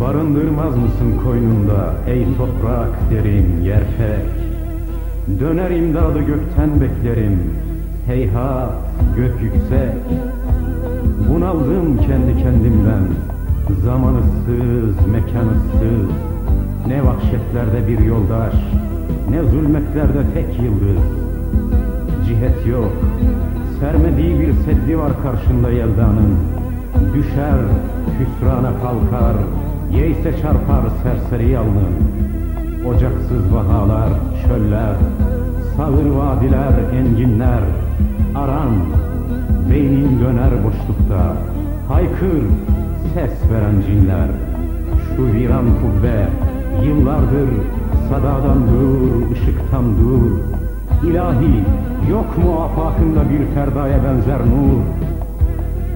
Barındırmaz mısın koynunda ey toprak derin yerpek Döner imdadı gökten beklerim Heyhat gök yüksek. Bunaldım kendi kendimden Zamanısız, mekanısız Ne vahşetlerde bir yoldaş Ne zulmetlerde tek yıldız. Cihet yok Sermediği bir seddi var karşında yeldanın. Düşer, hüsrana kalkar Yeyse çarpar serseri alnın Ocaksız vahalar, çöller Sağır vadiler, enginler. Aran, beynin döner boşlukta. Haykır, ses veren cinler. Şu viran kubbe Yıllardır sadadan dur, ışıktan dur. İlahi yok mu afakında bir ferdaya benzer nur.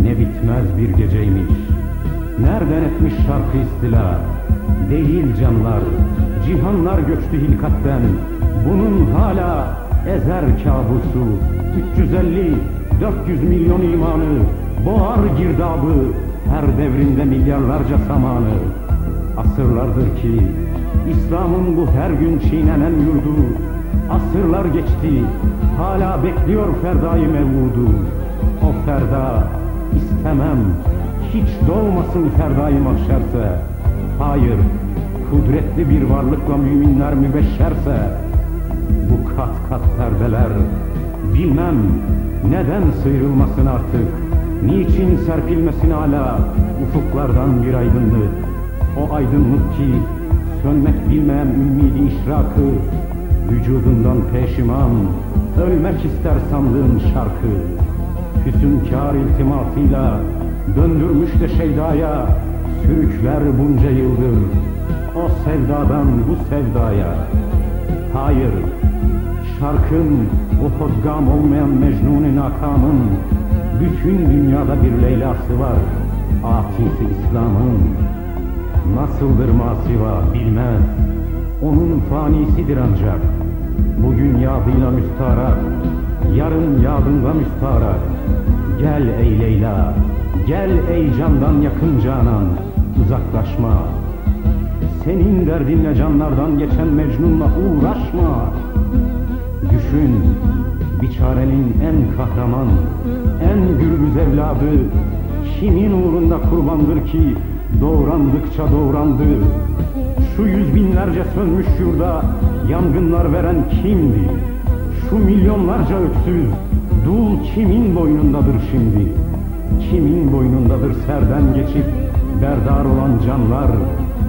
Ne bitmez bir geceymiş Nereden etmiş şarkı istila Değil canlar Cihanlar göçtü hilkatten. Bunun hala ezer kabusu. 350 400 milyon imanı Boğar girdabı. Her devrinde milyarlarca samanı. Asırlardır ki İslam'ın bu her gün çiğnenen yurdu. Asırlar geçti Hala bekliyor ferdayı mevludu. O ferda istemem hiç doğmasın ferdayı mahşerse. Hayır kudretli bir varlıkla müminler mübeşşerse Bu kat kat perdeler Bilmem neden sıyrılmasın artık Niçin serpilmesin hala ufuklardan bir aydınlık. O aydınlık ki sönmek bilmeyen ümmidi işrakı Vücudundan peşiman ölmek ister sandığın şarkı. Füsunkar iltimasıyla döndürmüş de şeydaya Sürükler bunca yıldır. O sevdadan bu sevdaya. Hayır şarkın o hodgam olmayan Mecnun-i Nakam'ın Bütün dünyada bir Leyla'sı var. Atisi İslam'ın. Nasıldır masiva bilmez Onun fanisidir ancak. Bugün yadıyla müstarak Yarın yadında müstarak Gel ey Leyla Gel ey candan yakın canan Uzaklaşma. Senin derdinle canlardan geçen Mecnun'la uğraşma. Düşün Biçarenin en kahraman En gürbüz evladı Kimin uğrunda kurbandır ki Doğrandıkça doğrandı. Şu yüz binlerce sönmüş yurda Yangınlar veren kimdi? Şu milyonlarca öksüz Dul kimin boynundadır şimdi Kimin boynundadır serden geçip Berdar olan canlar?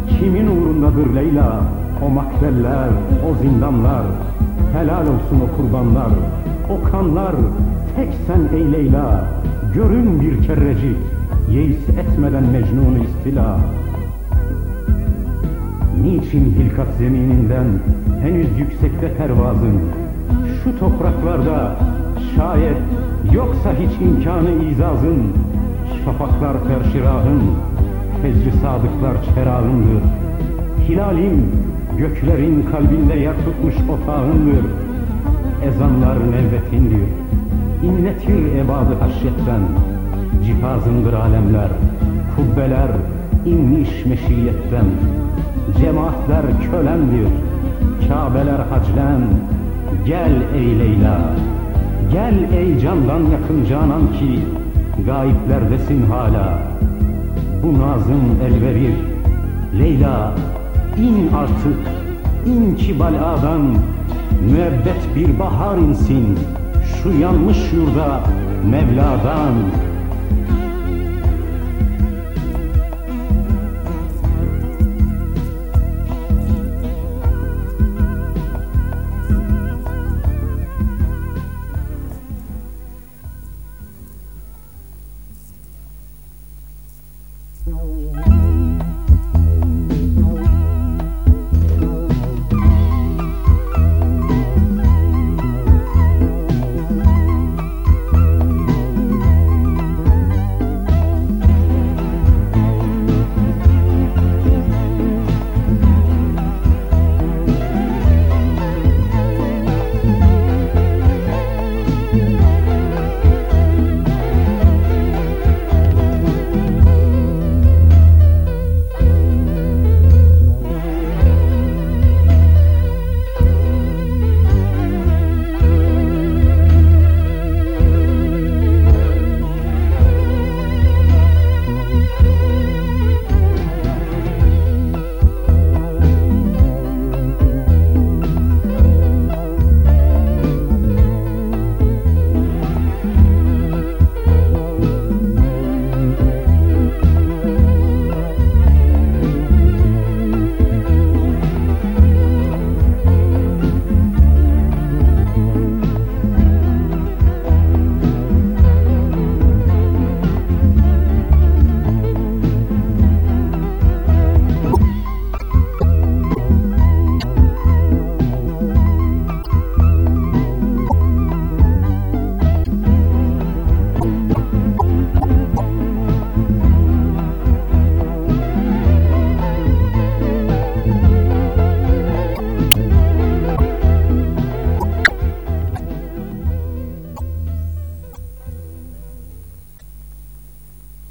Kimin uğrundadır Leyla O makbeller, o zindanlar? Helal olsun o kurbanlar O kanlar. Tek sen ey Leyla Görün bir kerrecik Yeis etmeden Mecnun'u istila. Niçin hilkat zemininden henüz yüksekte pervazın? Şu topraklarda şayet yoksa hiç imkanı izazın Şafaklar perşirahın, fecri sadıklar çerağındır. Hilalim göklerin kalbinde yer tutmuş otağındır. Ezanlar nevbetindir, inletir ebadı haşyetten. Cihazındır alemler, kubbeler inmiş meşiyetten. Cemaatler kölendir, Kabeler haclen. Gel ey Leyla, gel ey candan yakın canan ki Gayiplerdesin hala. Bu nazım elverir. Leyla in artık in ki baladan Müebbet bir bahar insin. Şu yanmış yurda Mevla'dan